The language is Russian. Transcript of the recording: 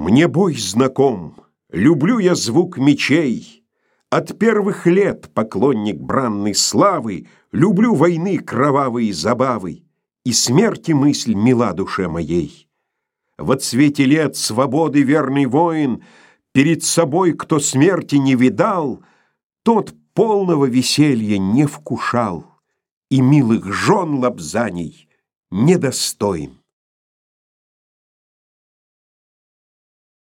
Мне бой знаком, люблю я звук мечей. От первых лет поклонник бранной славы, Люблю войны кровавые забавы, И смерти мысль мила душе моей. В отсвете лет свободы верный воин, Перед собой, кто смерти не видал, Тот полного веселья не вкушал И милых жен лобзаний недостоин.